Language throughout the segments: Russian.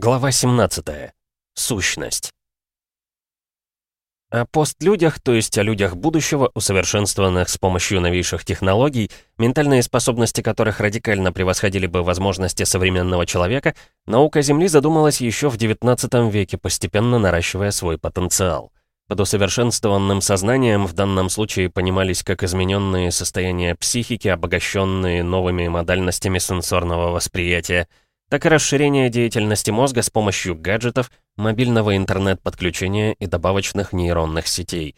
Глава 17. Сущность. О постлюдях, то есть о людях будущего, усовершенствованных с помощью новейших технологий, ментальные способности которых радикально превосходили бы возможности современного человека, наука Земли задумалась еще в XIX веке, постепенно наращивая свой потенциал. Под усовершенствованным сознанием в данном случае понимались как измененные состояния психики, обогащенные новыми модальностями сенсорного восприятия – так и расширение деятельности мозга с помощью гаджетов, мобильного интернет-подключения и добавочных нейронных сетей.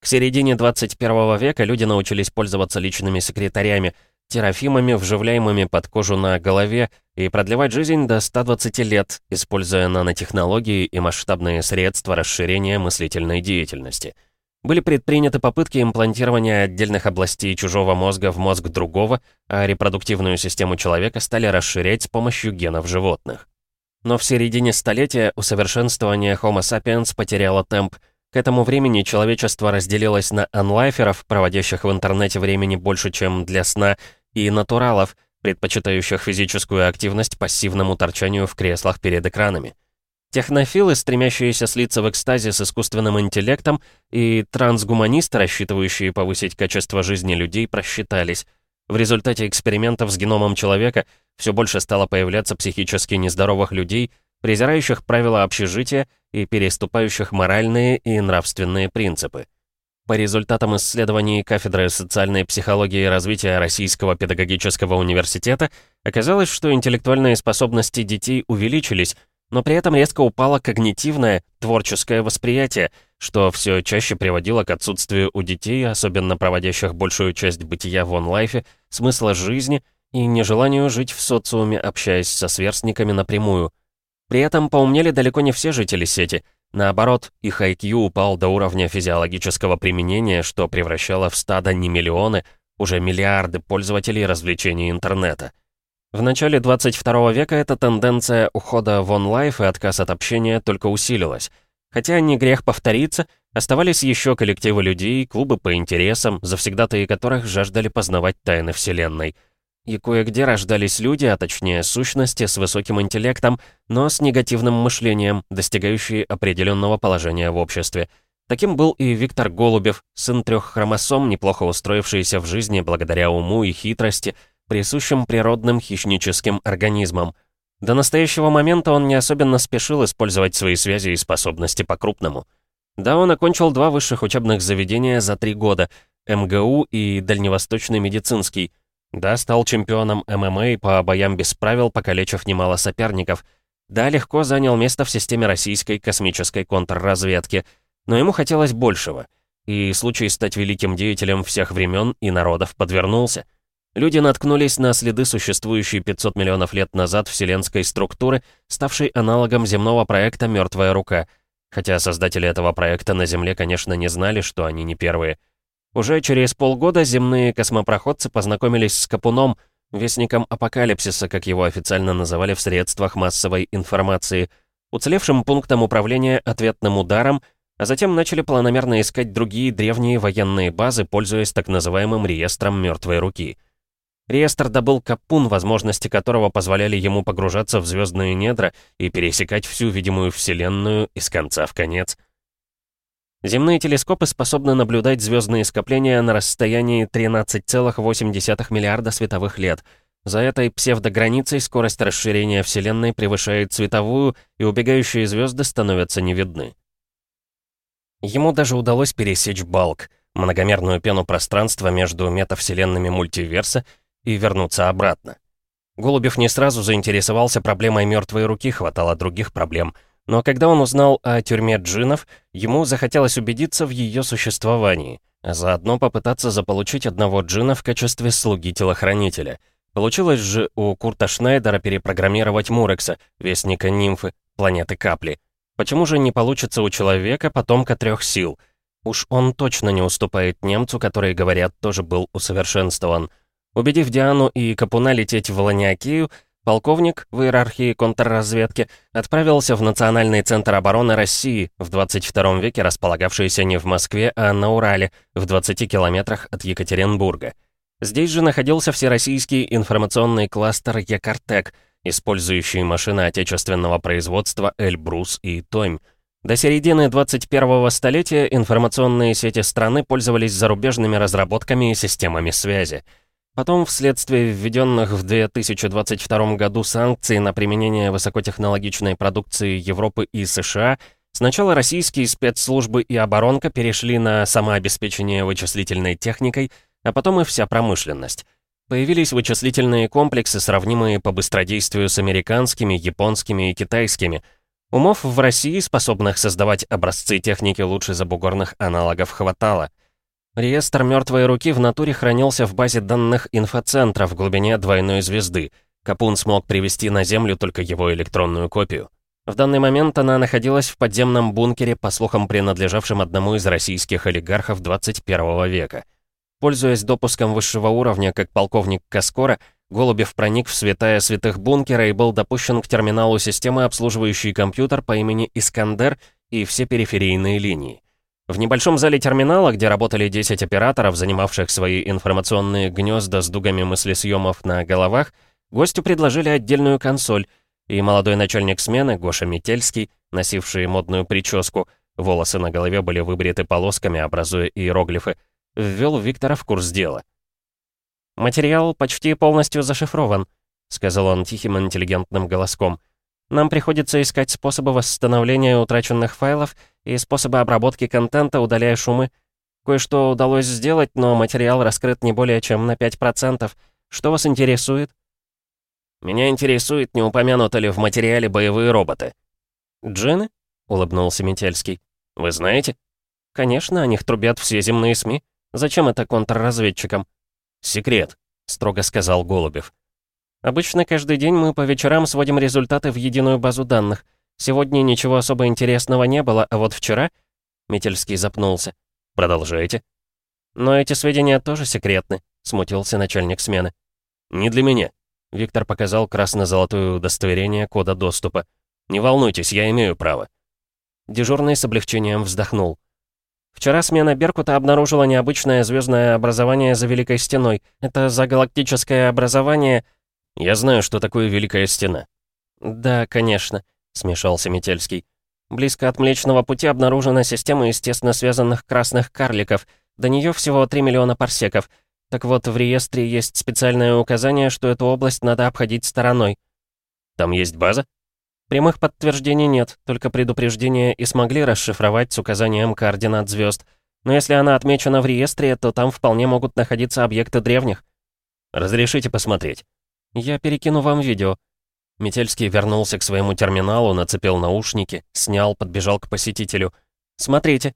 К середине 21 века люди научились пользоваться личными секретарями, терафимами, вживляемыми под кожу на голове, и продлевать жизнь до 120 лет, используя нанотехнологии и масштабные средства расширения мыслительной деятельности – были предприняты попытки имплантирования отдельных областей чужого мозга в мозг другого, а репродуктивную систему человека стали расширять с помощью генов животных. Но в середине столетия усовершенствование Homo sapiens потеряло темп. К этому времени человечество разделилось на анлайферов, проводящих в интернете времени больше, чем для сна, и натуралов, предпочитающих физическую активность пассивному торчанию в креслах перед экранами. Технофилы, стремящиеся слиться в экстазе с искусственным интеллектом, и трансгуманисты, рассчитывающие повысить качество жизни людей, просчитались. В результате экспериментов с геномом человека все больше стало появляться психически нездоровых людей, презирающих правила общежития и переступающих моральные и нравственные принципы. По результатам исследований кафедры социальной психологии и развития Российского педагогического университета оказалось, что интеллектуальные способности детей увеличились, но при этом резко упало когнитивное, творческое восприятие, что все чаще приводило к отсутствию у детей, особенно проводящих большую часть бытия в онлайфе, смысла жизни и нежеланию жить в социуме, общаясь со сверстниками напрямую. При этом поумнели далеко не все жители сети. Наоборот, их IQ упал до уровня физиологического применения, что превращало в стадо не миллионы, уже миллиарды пользователей развлечений интернета. В начале 22 века эта тенденция ухода в онлайф и отказ от общения только усилилась. Хотя не грех повториться, оставались еще коллективы людей, клубы по интересам, завсегдатые которых жаждали познавать тайны Вселенной. И кое-где рождались люди, а точнее сущности, с высоким интеллектом, но с негативным мышлением, достигающие определенного положения в обществе. Таким был и Виктор Голубев, сын трех хромосом, неплохо устроившийся в жизни благодаря уму и хитрости, присущим природным хищническим организмам. До настоящего момента он не особенно спешил использовать свои связи и способности по-крупному. Да, он окончил два высших учебных заведения за три года — МГУ и Дальневосточный медицинский. Да, стал чемпионом ММА по боям без правил, покалечив немало соперников. Да, легко занял место в системе российской космической контрразведки. Но ему хотелось большего. И случай стать великим деятелем всех времен и народов подвернулся — Люди наткнулись на следы существующей 500 миллионов лет назад вселенской структуры, ставшей аналогом земного проекта «Мертвая рука». Хотя создатели этого проекта на Земле, конечно, не знали, что они не первые. Уже через полгода земные космопроходцы познакомились с Капуном, вестником апокалипсиса, как его официально называли в средствах массовой информации, уцелевшим пунктом управления ответным ударом, а затем начали планомерно искать другие древние военные базы, пользуясь так называемым реестром мертвой руки — Реестр добыл Капун, возможности которого позволяли ему погружаться в звездные недра и пересекать всю видимую Вселенную из конца в конец. Земные телескопы способны наблюдать звездные скопления на расстоянии 13,8 миллиарда световых лет. За этой псевдограницей скорость расширения Вселенной превышает световую, и убегающие звезды становятся не видны. Ему даже удалось пересечь Балк, многомерную пену пространства между метавселенными мультиверса и вернуться обратно. Голубев не сразу заинтересовался проблемой мертвой руки, хватало других проблем. Но когда он узнал о тюрьме джинов, ему захотелось убедиться в ее существовании, а заодно попытаться заполучить одного джина в качестве слуги-телохранителя. Получилось же у Курта Шнайдера перепрограммировать Мурекса, вестника нимфы, планеты Капли. Почему же не получится у человека, потомка трех сил? Уж он точно не уступает немцу, который, говорят, тоже был усовершенствован — Убедив Диану и Капуна лететь в Ланиакию, полковник в иерархии контрразведки отправился в Национальный центр обороны России, в 22 веке располагавшийся не в Москве, а на Урале, в 20 километрах от Екатеринбурга. Здесь же находился всероссийский информационный кластер Якартек, использующие машины отечественного производства «Эльбрус» и «Томь». До середины 21-го столетия информационные сети страны пользовались зарубежными разработками и системами связи. Потом, вследствие введенных в 2022 году санкций на применение высокотехнологичной продукции Европы и США, сначала российские спецслужбы и оборонка перешли на самообеспечение вычислительной техникой, а потом и вся промышленность. Появились вычислительные комплексы, сравнимые по быстродействию с американскими, японскими и китайскими. Умов в России, способных создавать образцы техники лучше забугорных аналогов, хватало. Реестр мертвой руки в натуре хранился в базе данных инфоцентра в глубине двойной звезды. Капун смог привести на Землю только его электронную копию. В данный момент она находилась в подземном бункере, по слухам принадлежавшем одному из российских олигархов 21 века. Пользуясь допуском высшего уровня, как полковник Каскора, Голубев проник в святая святых бункера и был допущен к терминалу системы, обслуживающей компьютер по имени Искандер и все периферийные линии. В небольшом зале терминала, где работали 10 операторов, занимавших свои информационные гнезда с дугами мыслесъемов на головах, гостю предложили отдельную консоль, и молодой начальник смены, Гоша Метельский, носивший модную прическу, волосы на голове были выбриты полосками, образуя иероглифы, ввел Виктора в курс дела. «Материал почти полностью зашифрован», — сказал он тихим интеллигентным голоском. «Нам приходится искать способы восстановления утраченных файлов и способы обработки контента, удаляя шумы. Кое-что удалось сделать, но материал раскрыт не более чем на 5%. Что вас интересует?» «Меня интересует, не упомянуты ли в материале боевые роботы». «Джины?» — улыбнулся Метельский. «Вы знаете?» «Конечно, о них трубят все земные СМИ. Зачем это контрразведчикам?» «Секрет», — строго сказал Голубев. «Обычно каждый день мы по вечерам сводим результаты в единую базу данных. Сегодня ничего особо интересного не было, а вот вчера...» Метельский запнулся. «Продолжайте». «Но эти сведения тоже секретны», — смутился начальник смены. «Не для меня». Виктор показал красно-золотое удостоверение кода доступа. «Не волнуйтесь, я имею право». Дежурный с облегчением вздохнул. Вчера смена Беркута обнаружила необычное звездное образование за Великой Стеной. Это загалактическое образование... Я знаю, что такое Великая Стена. Да, конечно, смешался Метельский. Близко от Млечного Пути обнаружена система естественно связанных красных карликов. До нее всего 3 миллиона парсеков. Так вот, в реестре есть специальное указание, что эту область надо обходить стороной. Там есть база? Прямых подтверждений нет, только предупреждения и смогли расшифровать с указанием координат звезд. Но если она отмечена в реестре, то там вполне могут находиться объекты древних. Разрешите посмотреть. Я перекину вам видео. Метельский вернулся к своему терминалу, нацепил наушники, снял, подбежал к посетителю. «Смотрите».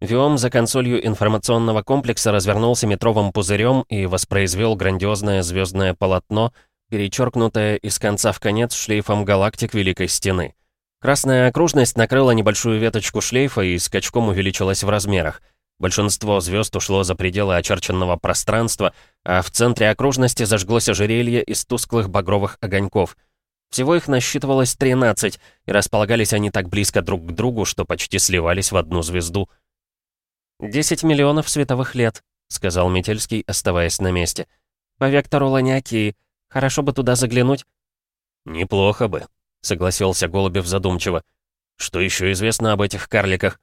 Виом за консолью информационного комплекса развернулся метровым пузырем и воспроизвел грандиозное звездное полотно — перечеркнутая из конца в конец шлейфом галактик Великой Стены. Красная окружность накрыла небольшую веточку шлейфа и скачком увеличилась в размерах. Большинство звезд ушло за пределы очерченного пространства, а в центре окружности зажглось ожерелье из тусклых багровых огоньков. Всего их насчитывалось 13, и располагались они так близко друг к другу, что почти сливались в одну звезду. «Десять миллионов световых лет», — сказал Метельский, оставаясь на месте. «По вектору Ланиакии — Хорошо бы туда заглянуть». «Неплохо бы», — согласился Голубев задумчиво. «Что еще известно об этих карликах?»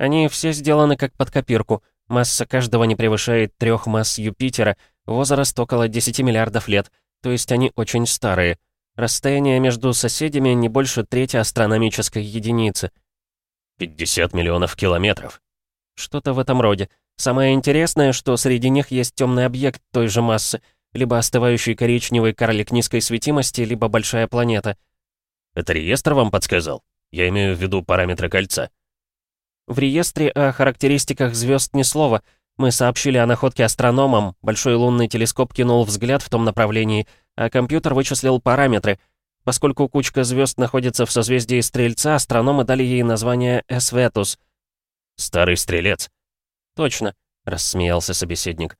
«Они все сделаны как под копирку. Масса каждого не превышает трех масс Юпитера, возраст около 10 миллиардов лет, то есть они очень старые. Расстояние между соседями не больше трети астрономической единицы». «50 миллионов километров». «Что-то в этом роде. Самое интересное, что среди них есть темный объект той же массы — либо остывающий коричневый карлик низкой светимости, либо большая планета. Это реестр вам подсказал? Я имею в виду параметры кольца. В реестре о характеристиках звезд ни слова. Мы сообщили о находке астрономам, большой лунный телескоп кинул взгляд в том направлении, а компьютер вычислил параметры. Поскольку кучка звезд находится в созвездии Стрельца, астрономы дали ей название Эсветус. «Старый стрелец». «Точно», — рассмеялся собеседник.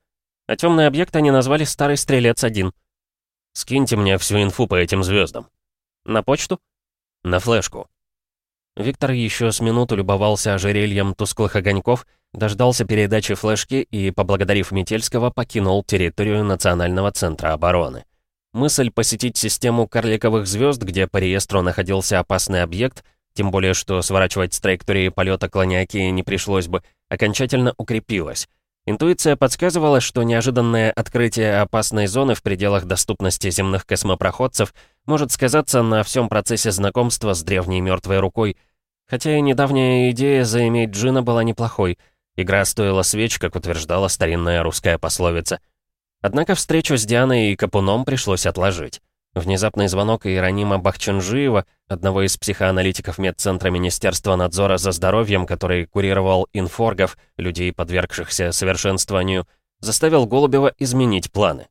А темный объект они назвали «Старый Стрелец-1». «Скиньте мне всю инфу по этим звездам. «На почту?» «На флешку». Виктор еще с минуту любовался ожерельем тусклых огоньков, дождался передачи флешки и, поблагодарив Метельского, покинул территорию Национального центра обороны. Мысль посетить систему карликовых звезд, где по реестру находился опасный объект, тем более что сворачивать с траектории полета клониакии не пришлось бы, окончательно укрепилась. Интуиция подсказывала, что неожиданное открытие опасной зоны в пределах доступности земных космопроходцев может сказаться на всем процессе знакомства с древней мертвой рукой, хотя и недавняя идея заиметь Джина была неплохой. Игра стоила свеч, как утверждала старинная русская пословица. Однако встречу с Дианой и Капуном пришлось отложить. Внезапный звонок Иеронима Бахчанжиева, одного из психоаналитиков медцентра Министерства надзора за здоровьем, который курировал инфоргов, людей, подвергшихся совершенствованию, заставил Голубева изменить планы.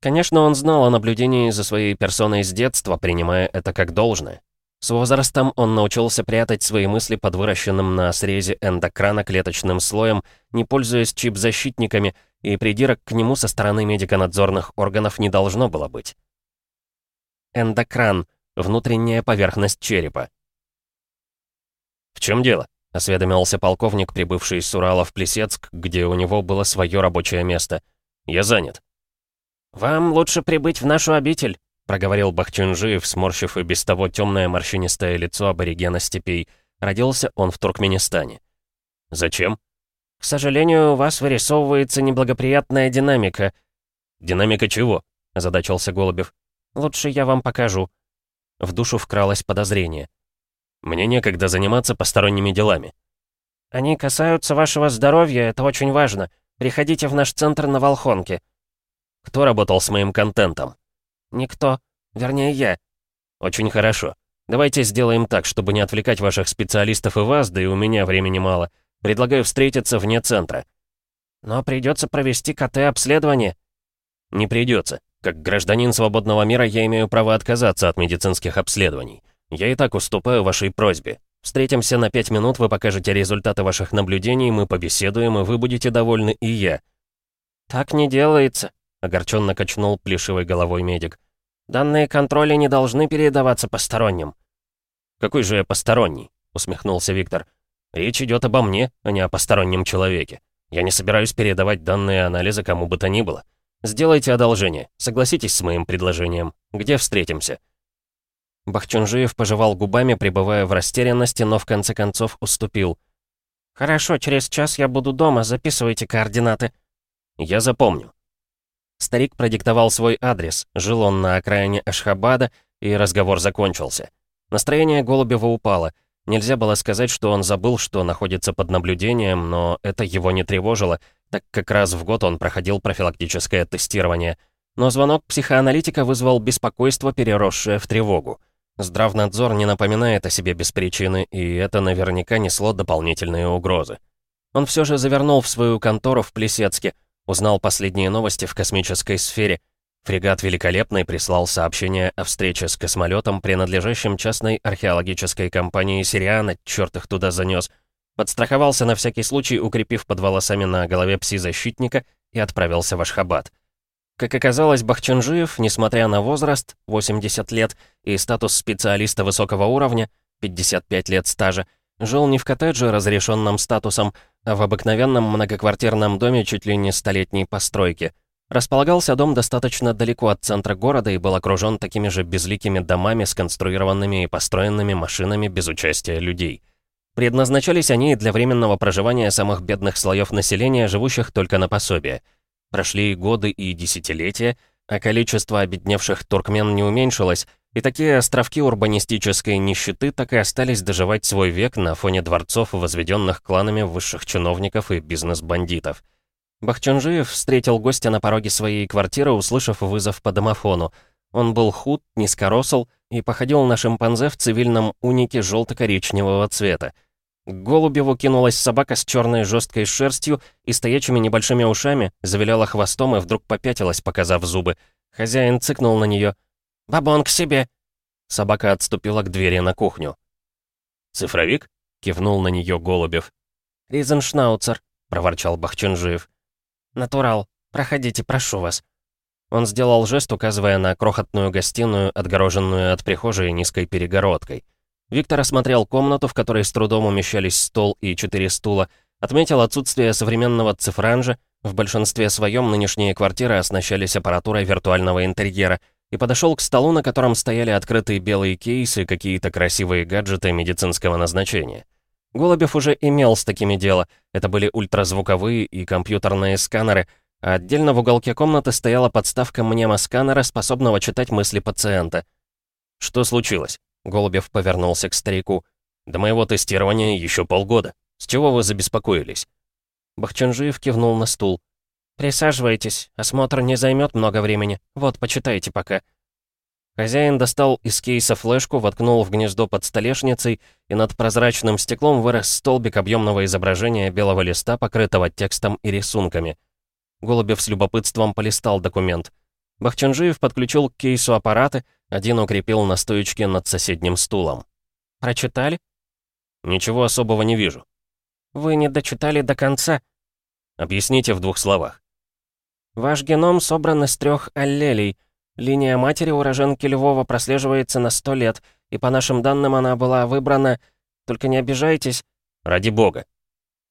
Конечно, он знал о наблюдении за своей персоной с детства, принимая это как должное. С возрастом он научился прятать свои мысли под выращенным на срезе эндокрана клеточным слоем, не пользуясь чип-защитниками, и придирок к нему со стороны медико-надзорных органов не должно было быть. Эндокран — внутренняя поверхность черепа. «В чем дело?» — осведомился полковник, прибывший из Урала в Плесецк, где у него было свое рабочее место. «Я занят». «Вам лучше прибыть в нашу обитель», — проговорил Бахчунжиев, сморщив и без того темное морщинистое лицо аборигена степей. Родился он в Туркменистане. «Зачем?» «К сожалению, у вас вырисовывается неблагоприятная динамика». «Динамика чего?» — озадачился Голубев. Лучше я вам покажу». В душу вкралось подозрение. «Мне некогда заниматься посторонними делами». «Они касаются вашего здоровья, это очень важно. Приходите в наш центр на Волхонке». «Кто работал с моим контентом?» «Никто. Вернее, я». «Очень хорошо. Давайте сделаем так, чтобы не отвлекать ваших специалистов и вас, да и у меня времени мало. Предлагаю встретиться вне центра». «Но придется провести КТ-обследование». «Не придется. Как гражданин свободного мира я имею право отказаться от медицинских обследований. Я и так уступаю вашей просьбе. Встретимся на пять минут, вы покажете результаты ваших наблюдений, мы побеседуем, и вы будете довольны, и я». «Так не делается», — огорченно качнул плешивой головой медик. «Данные контроля не должны передаваться посторонним». «Какой же я посторонний?» — усмехнулся Виктор. «Речь идет обо мне, а не о постороннем человеке. Я не собираюсь передавать данные анализа кому бы то ни было. Сделайте одолжение. Согласитесь с моим предложением. Где встретимся?» Бахчунжиев пожевал губами, пребывая в растерянности, но в конце концов уступил. «Хорошо, через час я буду дома, записывайте координаты». «Я запомню». Старик продиктовал свой адрес, жил он на окраине Ашхабада, и разговор закончился. Настроение Голубева упало. Нельзя было сказать, что он забыл, что находится под наблюдением, но это его не тревожило, так как раз в год он проходил профилактическое тестирование. Но звонок психоаналитика вызвал беспокойство, переросшее в тревогу. Здравнадзор не напоминает о себе без причины, и это наверняка несло дополнительные угрозы. Он все же завернул в свою контору в Плесецке, узнал последние новости в космической сфере. Фрегат «Великолепный» прислал сообщение о встрече с космолетом, принадлежащим частной археологической компании «Сириана», черт их туда занес — Подстраховался на всякий случай, укрепив под волосами на голове пси-защитника и отправился в Ашхабад. Как оказалось, Бахчанжиев, несмотря на возраст, 80 лет, и статус специалиста высокого уровня, 55 лет стажа, жил не в коттедже, разрешенном статусом, а в обыкновенном многоквартирном доме чуть ли не столетней постройки. Располагался дом достаточно далеко от центра города и был окружен такими же безликими домами, сконструированными и построенными машинами без участия людей. Предназначались они для временного проживания самых бедных слоев населения, живущих только на пособие. Прошли годы и десятилетия, а количество обедневших туркмен не уменьшилось, и такие островки урбанистической нищеты так и остались доживать свой век на фоне дворцов, возведенных кланами высших чиновников и бизнес-бандитов. Бахчанжиев встретил гостя на пороге своей квартиры, услышав вызов по домофону. Он был худ, низкоросл и походил на шимпанзе в цивильном унике желто-коричневого цвета. К Голубеву кинулась собака с черной жесткой шерстью и стоячими небольшими ушами, завиляла хвостом и вдруг попятилась, показав зубы. Хозяин цыкнул на нее. «Бабон, к себе!» Собака отступила к двери на кухню. «Цифровик?» — кивнул на нее Голубев. «Ризеншнауцер», — проворчал Бахченжиев. «Натурал. Проходите, прошу вас». Он сделал жест, указывая на крохотную гостиную, отгороженную от прихожей низкой перегородкой. Виктор осмотрел комнату, в которой с трудом умещались стол и четыре стула, отметил отсутствие современного цифранжа, в большинстве своем нынешние квартиры оснащались аппаратурой виртуального интерьера, и подошел к столу, на котором стояли открытые белые кейсы и какие-то красивые гаджеты медицинского назначения. Голубев уже имел с такими дело. Это были ультразвуковые и компьютерные сканеры, а отдельно в уголке комнаты стояла подставка мнемосканера, способного читать мысли пациента. «Что случилось?» Голубев повернулся к старику. «До моего тестирования еще полгода. С чего вы забеспокоились?» Бахчанжиев кивнул на стул. «Присаживайтесь, осмотр не займет много времени. Вот, почитайте пока». Хозяин достал из кейса флешку, воткнул в гнездо под столешницей, и над прозрачным стеклом вырос столбик объемного изображения белого листа, покрытого текстом и рисунками. Голубев с любопытством полистал документ. Бахчанжиев подключил к кейсу аппараты, один укрепил на стоечке над соседним стулом. «Прочитали?» «Ничего особого не вижу». «Вы не дочитали до конца?» «Объясните в двух словах». «Ваш геном собран из трех аллелей — Линия матери уроженки Львова прослеживается на сто лет, и по нашим данным она была выбрана... Только не обижайтесь. Ради бога.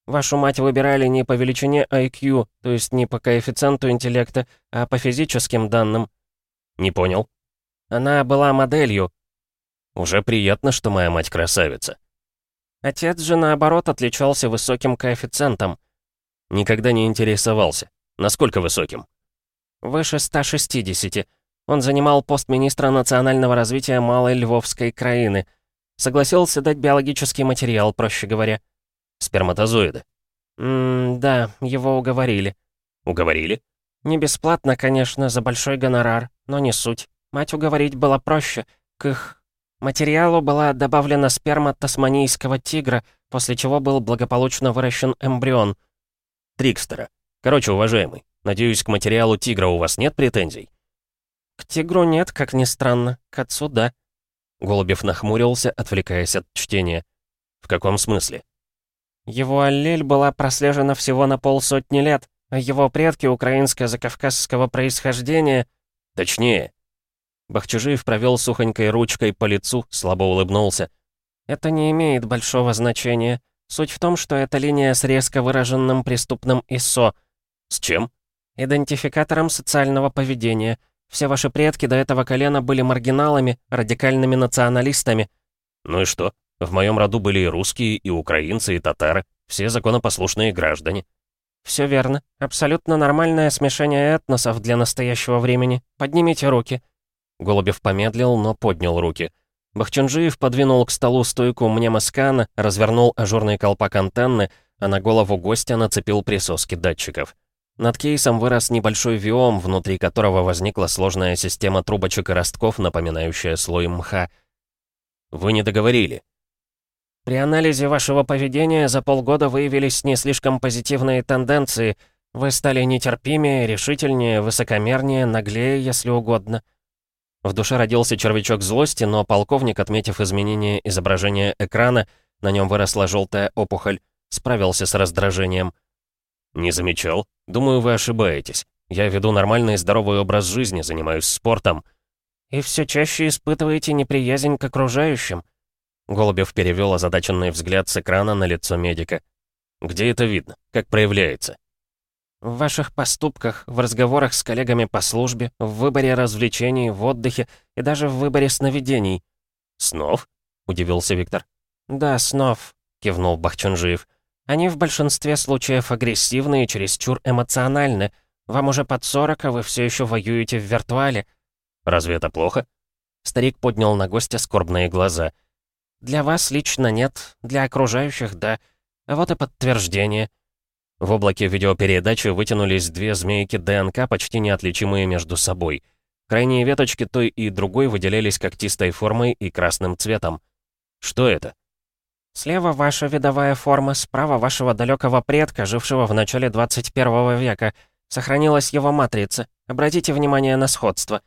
Вашу мать выбирали не по величине IQ, то есть не по коэффициенту интеллекта, а по физическим данным. Не понял. Она была моделью. Уже приятно, что моя мать красавица. Отец же, наоборот, отличался высоким коэффициентом. Никогда не интересовался. Насколько высоким? Выше 160. Он занимал пост министра национального развития Малой Львовской краины. Согласился дать биологический материал, проще говоря. Сперматозоиды. Ммм, да, его уговорили. Уговорили? Не бесплатно, конечно, за большой гонорар, но не суть. Мать уговорить было проще. К их материалу была добавлена сперма тасманийского тигра, после чего был благополучно выращен эмбрион. Трикстера. Короче, уважаемый, надеюсь, к материалу тигра у вас нет претензий? «К тигру нет, как ни странно. К отцу да». Голубев нахмурился, отвлекаясь от чтения. «В каком смысле?» «Его аллель была прослежена всего на полсотни лет, а его предки украинско-закавказского происхождения...» «Точнее». Бахчужиев провел сухонькой ручкой по лицу, слабо улыбнулся. «Это не имеет большого значения. Суть в том, что эта линия с резко выраженным преступным ИСО». «С чем?» «Идентификатором социального поведения». Все ваши предки до этого колена были маргиналами, радикальными националистами». «Ну и что? В моем роду были и русские, и украинцы, и татары. Все законопослушные граждане». «Все верно. Абсолютно нормальное смешение этносов для настоящего времени. Поднимите руки». Голубев помедлил, но поднял руки. Бахчанжиев подвинул к столу стойку мнемоскана, развернул ажурный колпак антенны, а на голову гостя нацепил присоски датчиков. Над кейсом вырос небольшой виом, внутри которого возникла сложная система трубочек и ростков, напоминающая слой мха. «Вы не договорили». «При анализе вашего поведения за полгода выявились не слишком позитивные тенденции. Вы стали нетерпимее, решительнее, высокомернее, наглее, если угодно». В душе родился червячок злости, но полковник, отметив изменение изображения экрана, на нем выросла желтая опухоль, справился с раздражением. «Не замечал? Думаю, вы ошибаетесь. Я веду нормальный и здоровый образ жизни, занимаюсь спортом». «И все чаще испытываете неприязнь к окружающим?» Голубев перевел озадаченный взгляд с экрана на лицо медика. «Где это видно? Как проявляется?» «В ваших поступках, в разговорах с коллегами по службе, в выборе развлечений, в отдыхе и даже в выборе сновидений». «Снов?» — удивился Виктор. «Да, снов», — кивнул Бахчанжиев. Они в большинстве случаев агрессивны и чересчур эмоциональны. Вам уже под 40, а вы все еще воюете в виртуале. Разве это плохо? Старик поднял на гостя скорбные глаза. Для вас лично нет, для окружающих — да. А вот и подтверждение. В облаке видеопередачи вытянулись две змейки ДНК, почти неотличимые между собой. Крайние веточки той и другой выделялись когтистой формой и красным цветом. Что это? Слева ваша видовая форма, справа вашего далекого предка, жившего в начале 21 века. Сохранилась его матрица. Обратите внимание на сходство.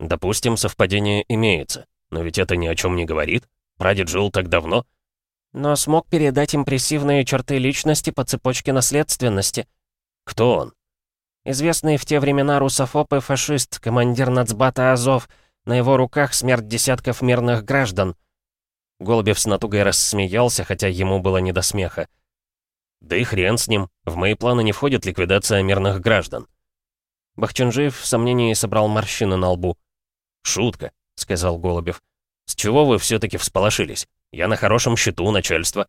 Допустим, совпадение имеется. Но ведь это ни о чем не говорит. Прадед жил так давно. Но смог передать импрессивные черты личности по цепочке наследственности. Кто он? Известный в те времена русофоб и фашист, командир нацбата Азов. На его руках смерть десятков мирных граждан. Голубев с натугой рассмеялся, хотя ему было не до смеха. «Да и хрен с ним. В мои планы не входит ликвидация мирных граждан». Бахчанжиев в сомнении собрал морщины на лбу. «Шутка», — сказал Голубев. «С чего вы все-таки всполошились? Я на хорошем счету начальства».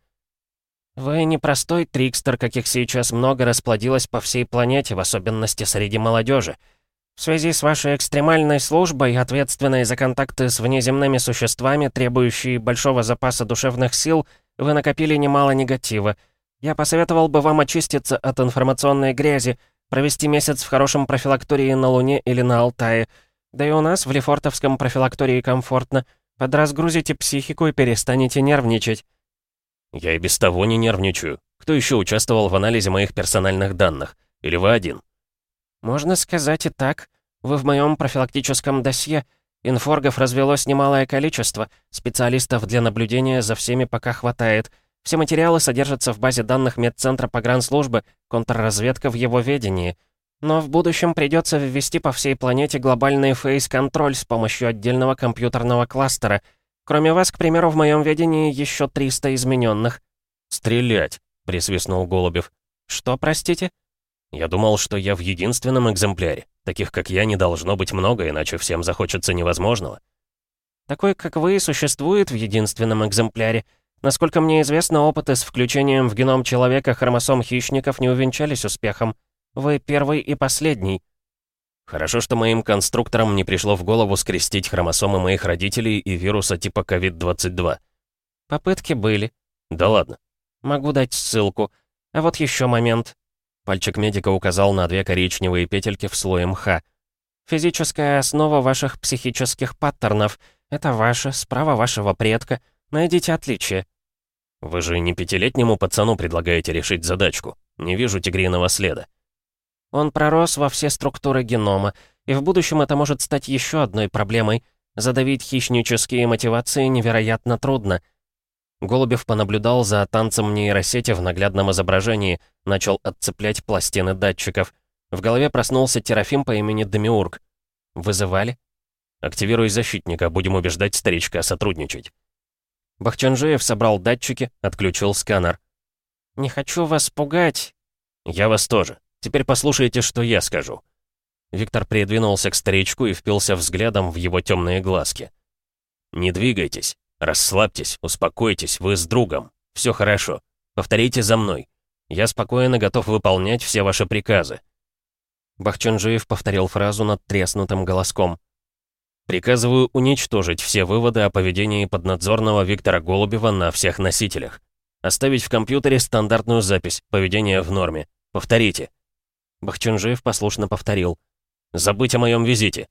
«Вы не простой трикстер, каких сейчас много расплодилось по всей планете, в особенности среди молодежи. В связи с вашей экстремальной службой, ответственной за контакты с внеземными существами, требующие большого запаса душевных сил, вы накопили немало негатива. Я посоветовал бы вам очиститься от информационной грязи, провести месяц в хорошем профилактории на Луне или на Алтае. Да и у нас в Лефортовском профилактории комфортно. Подразгрузите психику и перестанете нервничать. «Я и без того не нервничаю. Кто еще участвовал в анализе моих персональных данных? Или вы один?» «Можно сказать и так. Вы в моем профилактическом досье. Инфоргов развелось немалое количество. Специалистов для наблюдения за всеми пока хватает. Все материалы содержатся в базе данных медцентра погранслужбы, контрразведка в его ведении. Но в будущем придется ввести по всей планете глобальный фейс-контроль с помощью отдельного компьютерного кластера — Кроме вас, к примеру, в моем ведении еще 300 измененных. «Стрелять!» — присвистнул Голубев. «Что, простите?» «Я думал, что я в единственном экземпляре. Таких, как я, не должно быть много, иначе всем захочется невозможного». «Такой, как вы, существует в единственном экземпляре. Насколько мне известно, опыты с включением в геном человека хромосом хищников не увенчались успехом. Вы первый и последний». Хорошо, что моим конструкторам не пришло в голову скрестить хромосомы моих родителей и вируса типа COVID-22. Попытки были. Да ладно. Могу дать ссылку. А вот еще момент. Пальчик медика указал на две коричневые петельки в слое мха. Физическая основа ваших психических паттернов. Это ваше, справа вашего предка. Найдите отличие. Вы же не пятилетнему пацану предлагаете решить задачку. Не вижу тигриного следа. Он пророс во все структуры генома, и в будущем это может стать еще одной проблемой. Задавить хищнические мотивации невероятно трудно. Голубев понаблюдал за танцем нейросети в наглядном изображении, начал отцеплять пластины датчиков. В голове проснулся Терафим по имени Демиург. «Вызывали?» «Активируй защитника, будем убеждать старичка сотрудничать». Бахчанжиев собрал датчики, отключил сканер. «Не хочу вас пугать». «Я вас тоже. Теперь послушайте, что я скажу». Виктор придвинулся к старичку и впился взглядом в его темные глазки. «Не двигайтесь, расслабьтесь, успокойтесь, вы с другом. Все хорошо. Повторите за мной. Я спокойно готов выполнять все ваши приказы». Бахчанжиев повторил фразу над треснутым голоском. «Приказываю уничтожить все выводы о поведении поднадзорного Виктора Голубева на всех носителях. Оставить в компьютере стандартную запись, поведение в норме. Повторите. Бахчунжиев послушно повторил. «Забыть о моем визите».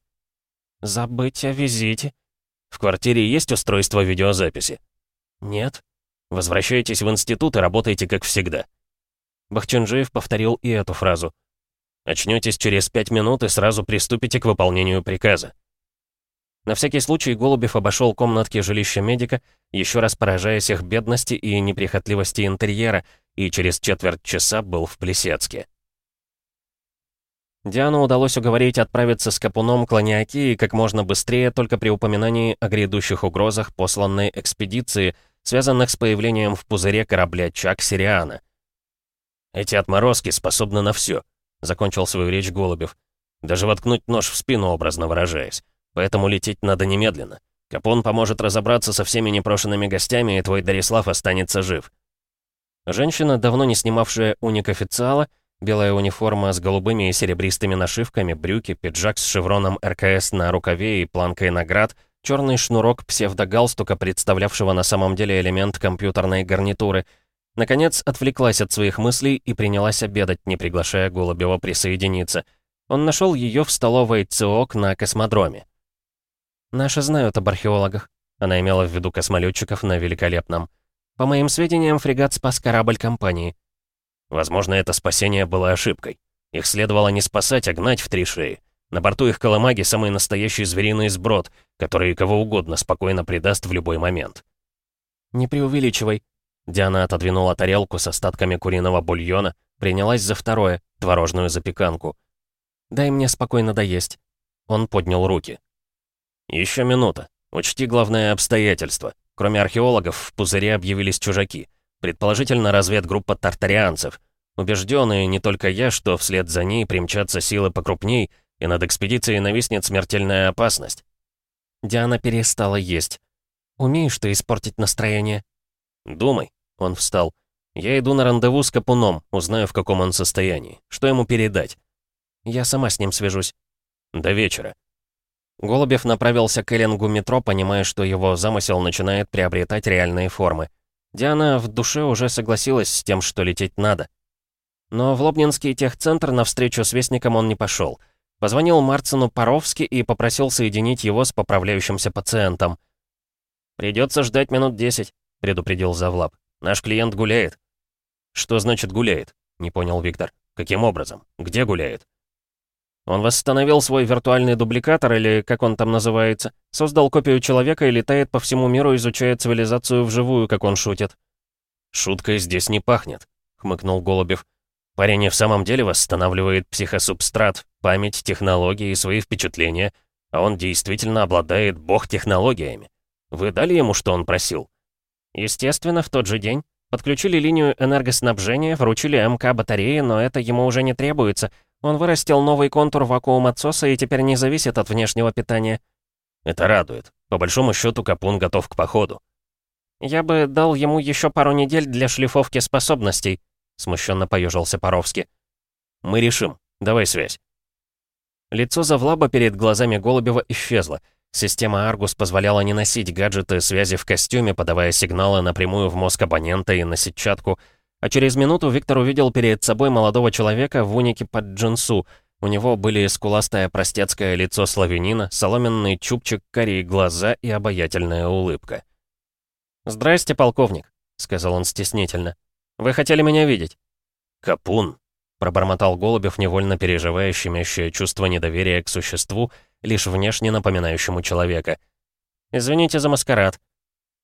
«Забыть о визите?» «В квартире есть устройство видеозаписи?» «Нет». «Возвращайтесь в институт и работайте как всегда». Бахчунжиев повторил и эту фразу. «Очнётесь через пять минут и сразу приступите к выполнению приказа». На всякий случай Голубев обошел комнатки жилища медика, еще раз поражаясь их бедности и неприхотливости интерьера, и через четверть часа был в Плесецке. Диану удалось уговорить отправиться с Капуном к Ланиакии как можно быстрее только при упоминании о грядущих угрозах посланной экспедиции, связанных с появлением в пузыре корабля Чак Сириана. «Эти отморозки способны на все», — закончил свою речь Голубев. «Даже воткнуть нож в спину, образно выражаясь. Поэтому лететь надо немедленно. Капун поможет разобраться со всеми непрошенными гостями, и твой Дарислав останется жив». Женщина, давно не снимавшая уник официала, — Белая униформа с голубыми и серебристыми нашивками, брюки, пиджак с шевроном РКС на рукаве и планкой наград, черный шнурок псевдогалстука, представлявшего на самом деле элемент компьютерной гарнитуры. Наконец, отвлеклась от своих мыслей и принялась обедать, не приглашая Голубева присоединиться. Он нашел ее в столовой ЦИОК на космодроме. «Наши знают об археологах», — она имела в виду космолетчиков на Великолепном. «По моим сведениям, фрегат спас корабль компании». Возможно, это спасение было ошибкой. Их следовало не спасать, а гнать в три шеи. На борту их колымаги самый настоящий звериный сброд, который кого угодно спокойно предаст в любой момент. «Не преувеличивай». Диана отодвинула тарелку с остатками куриного бульона, принялась за второе, творожную запеканку. «Дай мне спокойно доесть». Он поднял руки. «Еще минута. Учти главное обстоятельство. Кроме археологов, в пузыре объявились чужаки. Предположительно, разведгруппа тартарианцев. Убежденные не только я, что вслед за ней примчатся силы покрупней, и над экспедицией нависнет смертельная опасность. Диана перестала есть. «Умеешь ты испортить настроение?» «Думай», — он встал. «Я иду на рандеву с Капуном, узнаю, в каком он состоянии. Что ему передать?» «Я сама с ним свяжусь». «До вечера». Голубев направился к Эллингу метро, понимая, что его замысел начинает приобретать реальные формы. Диана в душе уже согласилась с тем, что лететь надо. Но в Лобнинский техцентр на встречу с Вестником он не пошел. Позвонил Марцину Паровски и попросил соединить его с поправляющимся пациентом. «Придется ждать минут десять», — предупредил Завлаб. «Наш клиент гуляет». «Что значит гуляет?» — не понял Виктор. «Каким образом? Где гуляет?» Он восстановил свой виртуальный дубликатор, или как он там называется, создал копию человека и летает по всему миру, изучая цивилизацию вживую, как он шутит. «Шуткой здесь не пахнет», — хмыкнул Голубев. «Парень в самом деле восстанавливает психосубстрат, память, технологии и свои впечатления, а он действительно обладает бог-технологиями. Вы дали ему, что он просил?» «Естественно, в тот же день. Подключили линию энергоснабжения, вручили МК батареи, но это ему уже не требуется — он вырастил новый контур вакуум-отсоса и теперь не зависит от внешнего питания. Это радует. По большому счету Капун готов к походу. Я бы дал ему еще пару недель для шлифовки способностей, смущенно поежился Паровски. Мы решим. Давай связь. Лицо Завлаба перед глазами Голубева исчезло. Система Аргус позволяла не носить гаджеты связи в костюме, подавая сигналы напрямую в мозг абонента и на сетчатку, а через минуту Виктор увидел перед собой молодого человека в унике под джинсу. У него были скуластое простецкое лицо славянина, соломенный чубчик, карие глаза и обаятельная улыбка. «Здрасте, полковник», — сказал он стеснительно. «Вы хотели меня видеть?» «Капун», — пробормотал Голубев, невольно переживая щемящее чувство недоверия к существу, лишь внешне напоминающему человека. «Извините за маскарад».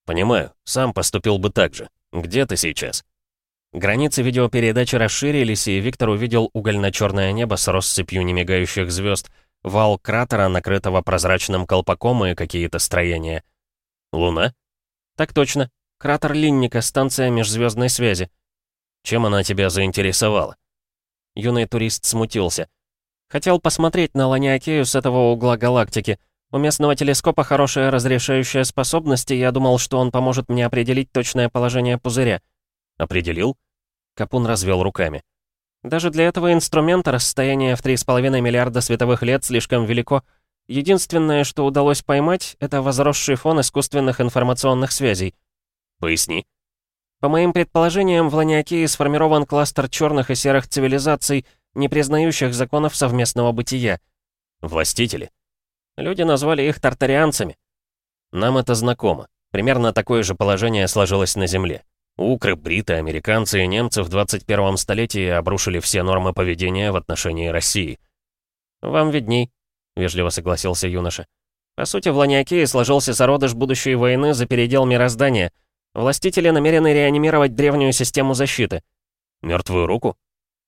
«Понимаю, сам поступил бы так же. Где ты сейчас?» Границы видеопередачи расширились, и Виктор увидел угольно-черное небо с россыпью немигающих звезд, вал кратера, накрытого прозрачным колпаком и какие-то строения. «Луна?» «Так точно. Кратер Линника, станция межзвездной связи». «Чем она тебя заинтересовала?» Юный турист смутился. «Хотел посмотреть на Ланиакею с этого угла галактики. У местного телескопа хорошая разрешающая способность, и я думал, что он поможет мне определить точное положение пузыря». «Определил?» Капун развел руками. «Даже для этого инструмента расстояние в 3,5 миллиарда световых лет слишком велико. Единственное, что удалось поймать, это возросший фон искусственных информационных связей». «Поясни». По моим предположениям, в Ланиакии сформирован кластер черных и серых цивилизаций, не признающих законов совместного бытия. Властители. Люди назвали их тартарианцами. Нам это знакомо. Примерно такое же положение сложилось на Земле. Укры, бриты, американцы и немцы в 21 столетии обрушили все нормы поведения в отношении России. «Вам видней», — вежливо согласился юноша. «По сути, в Ланиакее сложился зародыш будущей войны за передел мироздания. Властители намерены реанимировать древнюю систему защиты». Мертвую руку?»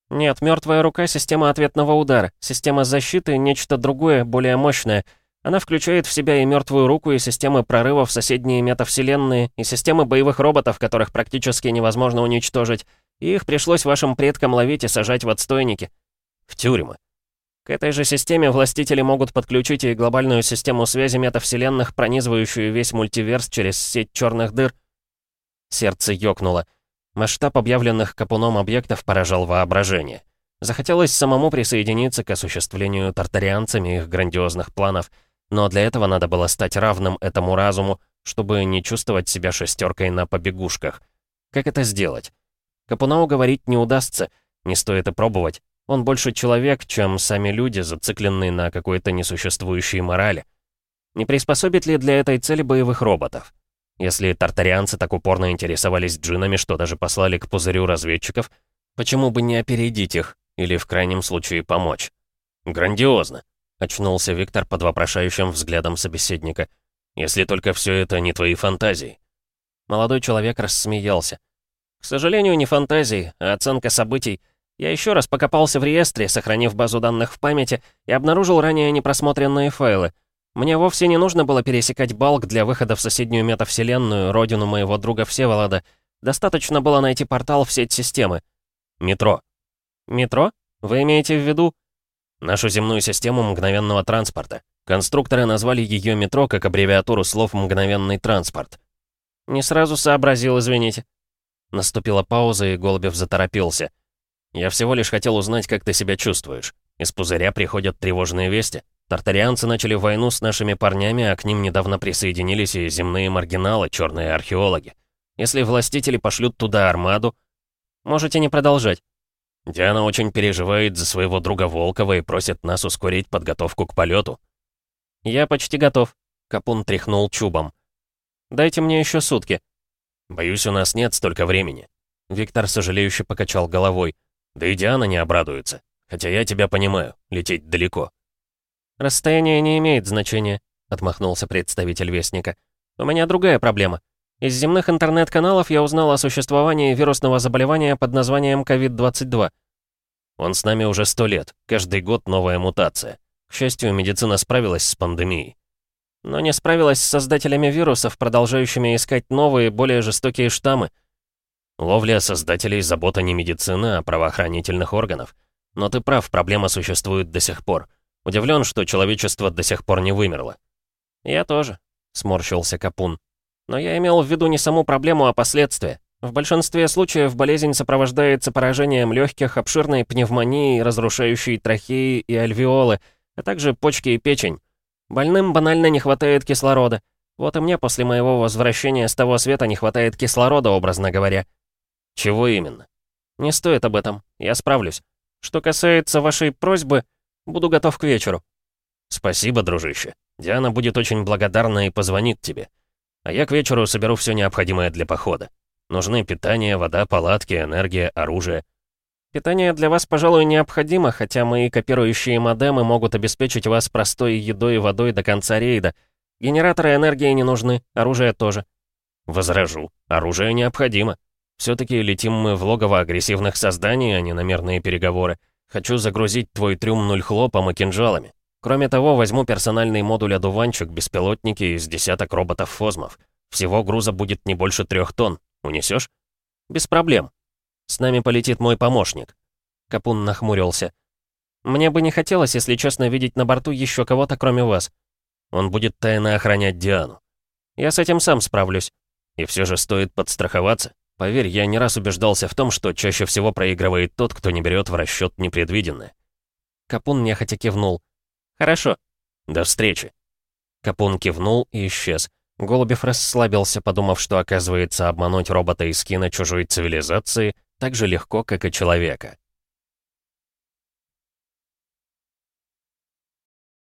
«Нет, мертвая рука — система ответного удара. Система защиты — нечто другое, более мощное — она включает в себя и мертвую руку, и системы прорыва в соседние метавселенные, и системы боевых роботов, которых практически невозможно уничтожить. И их пришлось вашим предкам ловить и сажать в отстойники. В тюрьмы. К этой же системе властители могут подключить и глобальную систему связи метавселенных, пронизывающую весь мультиверс через сеть черных дыр. Сердце ёкнуло. Масштаб объявленных Капуном объектов поражал воображение. Захотелось самому присоединиться к осуществлению тартарианцами их грандиозных планов — но для этого надо было стать равным этому разуму, чтобы не чувствовать себя шестеркой на побегушках. Как это сделать? Капуна уговорить не удастся, не стоит и пробовать. Он больше человек, чем сами люди, зацикленные на какой-то несуществующей морали. Не приспособит ли для этой цели боевых роботов? Если тартарианцы так упорно интересовались джинами, что даже послали к пузырю разведчиков, почему бы не опередить их, или в крайнем случае помочь? Грандиозно. Очнулся Виктор под вопрошающим взглядом собеседника. «Если только все это не твои фантазии». Молодой человек рассмеялся. «К сожалению, не фантазии, а оценка событий. Я еще раз покопался в реестре, сохранив базу данных в памяти, и обнаружил ранее непросмотренные файлы. Мне вовсе не нужно было пересекать балк для выхода в соседнюю метавселенную, родину моего друга Всеволода. Достаточно было найти портал в сеть системы. Метро. Метро? Вы имеете в виду? Нашу земную систему мгновенного транспорта. Конструкторы назвали ее метро как аббревиатуру слов «мгновенный транспорт». «Не сразу сообразил, извините». Наступила пауза, и Голубев заторопился. «Я всего лишь хотел узнать, как ты себя чувствуешь. Из пузыря приходят тревожные вести. Тартарианцы начали войну с нашими парнями, а к ним недавно присоединились и земные маргиналы, черные археологи. Если властители пошлют туда армаду... Можете не продолжать. Диана очень переживает за своего друга Волкова и просит нас ускорить подготовку к полету. «Я почти готов», — Капун тряхнул чубом. «Дайте мне еще сутки». «Боюсь, у нас нет столько времени». Виктор сожалеюще покачал головой. «Да и Диана не обрадуется. Хотя я тебя понимаю, лететь далеко». «Расстояние не имеет значения», — отмахнулся представитель Вестника. «У меня другая проблема. Из земных интернет-каналов я узнал о существовании вирусного заболевания под названием COVID-22. Он с нами уже сто лет. Каждый год новая мутация. К счастью, медицина справилась с пандемией. Но не справилась с создателями вирусов, продолжающими искать новые, более жестокие штаммы. Ловля создателей — забота не медицины, а правоохранительных органов. Но ты прав, проблема существует до сих пор. Удивлен, что человечество до сих пор не вымерло. «Я тоже», — сморщился Капун. Но я имел в виду не саму проблему, а последствия. В большинстве случаев болезнь сопровождается поражением легких, обширной пневмонией, разрушающей трахеи и альвеолы, а также почки и печень. Больным банально не хватает кислорода. Вот и мне после моего возвращения с того света не хватает кислорода, образно говоря. Чего именно? Не стоит об этом, я справлюсь. Что касается вашей просьбы, буду готов к вечеру. Спасибо, дружище. Диана будет очень благодарна и позвонит тебе. А я к вечеру соберу все необходимое для похода. Нужны питание, вода, палатки, энергия, оружие. Питание для вас, пожалуй, необходимо, хотя мои копирующие модемы могут обеспечить вас простой едой и водой до конца рейда. Генераторы энергии не нужны, оружие тоже. Возражу. Оружие необходимо. Все-таки летим мы в логово агрессивных созданий, а не на мирные переговоры. Хочу загрузить твой трюм нуль хлопом и кинжалами. Кроме того, возьму персональный модуль одуванчик, беспилотники из десяток роботов-фозмов. Всего груза будет не больше трех тонн. Унесешь? Без проблем. С нами полетит мой помощник. Капун нахмурился. Мне бы не хотелось, если честно, видеть на борту еще кого-то, кроме вас. Он будет тайно охранять Диану. Я с этим сам справлюсь. И все же стоит подстраховаться. Поверь, я не раз убеждался в том, что чаще всего проигрывает тот, кто не берет в расчет непредвиденное. Капун нехотя кивнул. «Хорошо. До встречи». Капун кивнул и исчез. Голубев расслабился, подумав, что, оказывается, обмануть робота из кино чужой цивилизации так же легко, как и человека.